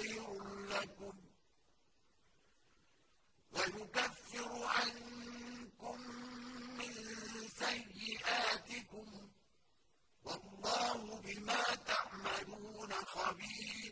خير لكم ويكفر عنكم من سيئاتكم والله بما تعملون خبير.